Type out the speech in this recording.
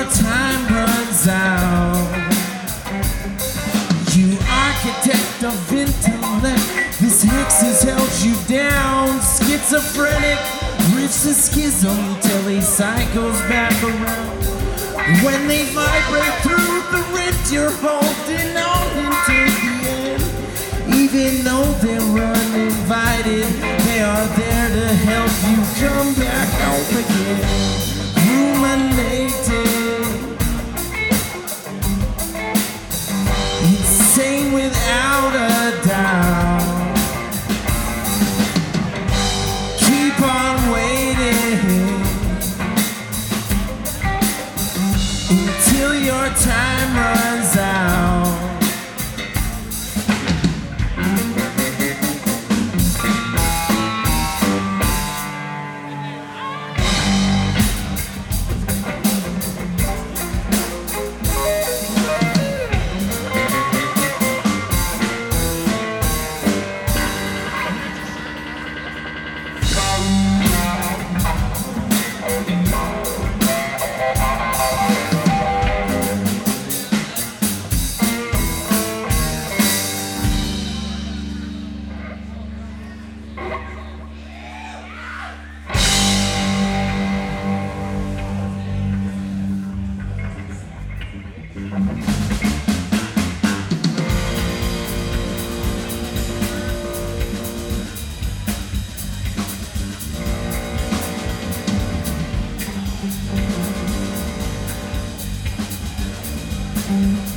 your time runs out. You architect of intellect, this hex has held you down. Schizophrenic, riffs and schism till he cycles back around. When they vibrate through the rift, you're holding on until without a doubt. Keep on waiting until your time runs Mm-hmm.